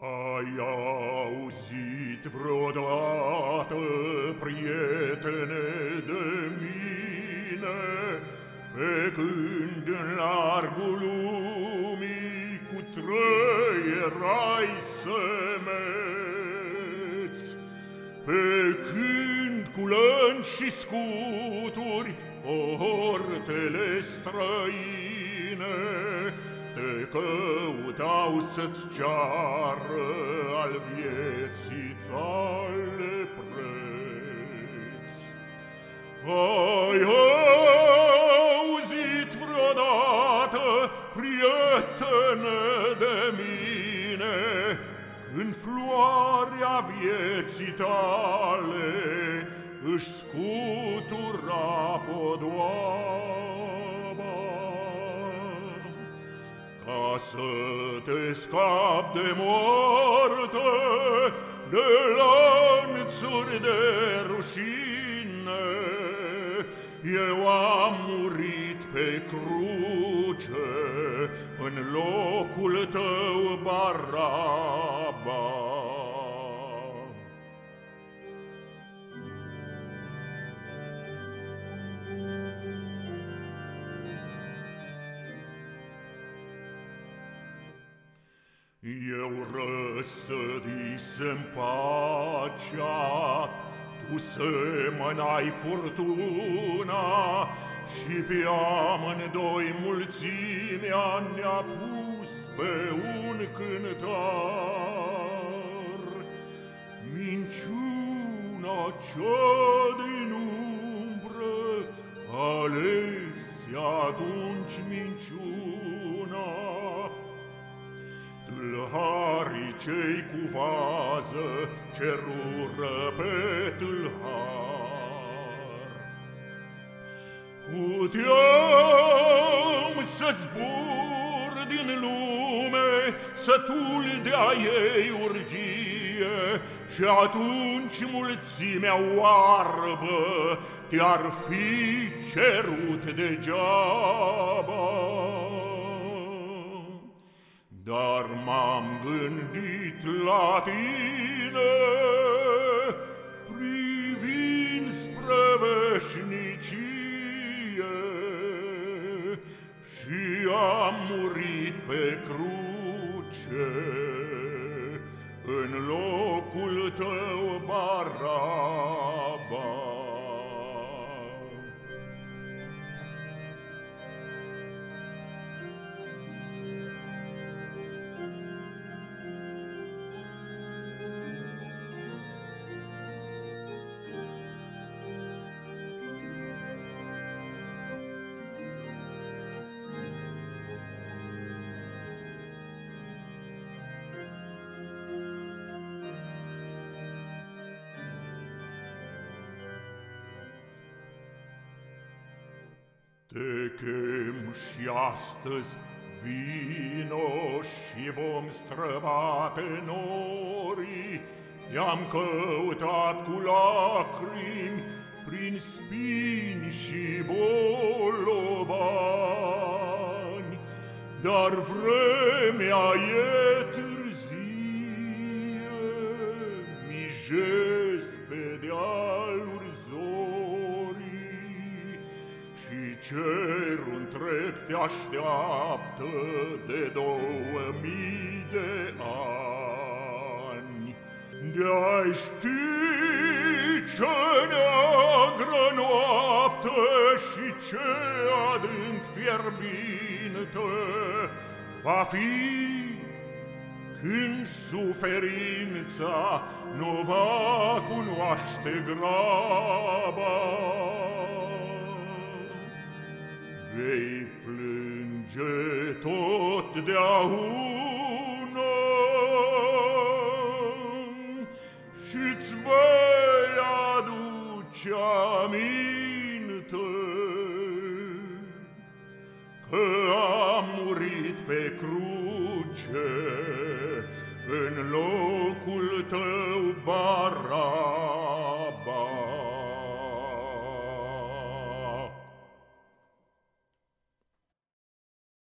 Ai auzit vreodată, prietene de mine, Pe când în largul lumii cu trăierai semeț, Pe când cu lănci și scuturi ortele străine te căutau să-ți ceară al vieții tale preț. Ai auzit vreodată, prietene de mine, Când floarea vieții tale își scutura podoaba? Să te scap de moarte, de lanțuri de rușine. Eu am murit pe cruce în locul tău, Baraba. Eu răsădisem pacea, Tu semănai furtuna Și pe amândoi mulțimea ne-a pus pe un cântar. Minciuna cea din umbră, alese atunci minciuna, cei cu vază cerură pe tâlhar. Puteam să zbur din lume, sătul de-a ei urgie, Și atunci mulțimea oarbă te-ar fi cerut degeaba. Dar m-am gândit la tine Privind spre veșnicie. Și am murit pe cruce În locul tău, Baraba Te chem și astăzi vino și vom străbate norii, I-am căutat cu lacrimi prin spini și bolovani, Dar vremea e cerul întreg te așteaptă de două mii de ani. De-ai ști ce neagră noapte și ce adânc fierbinte va fi când suferința nu va cunoaște graba. Vei plânge tot de auna Și-ți vei aduce aminte Că am murit pe cruce În locul tău.